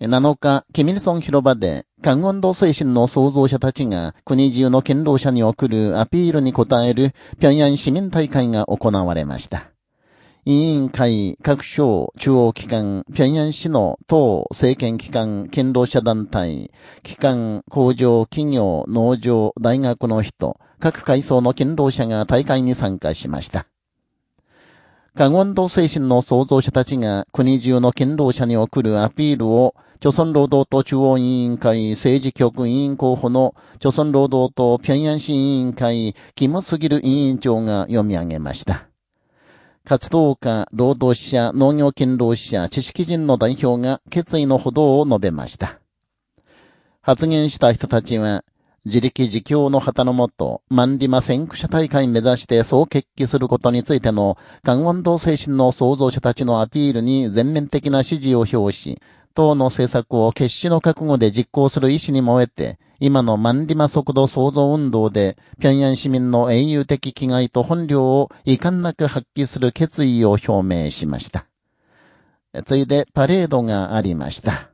7日、キミルソン広場で、韓運動精神の創造者たちが国中の堅労者に送るアピールに応える平壌市民大会が行われました。委員会、各省、中央機関、平壌市の党、政権機関、堅労者団体、機関、工場、企業、農場、大学の人、各階層の堅労者が大会に参加しました。カゴンド精神の創造者たちが国中の堅労者に送るアピールを、朝鮮労働党中央委員会政治局委員候補の朝鮮労働党平壌市委員会キムスギル委員長が読み上げました。活動家、労働者、農業勤労者、知識人の代表が決意のほどを述べました。発言した人たちは、自力自強の旗のもと、万里馬先駆者大会目指して総決起することについての、韓運動精神の創造者たちのアピールに全面的な支持を表し、党の政策を決死の覚悟で実行する意思に燃えて、今の万里馬速度創造運動で、平壌市民の英雄的気概と本領を遺憾なく発揮する決意を表明しました。ついでパレードがありました。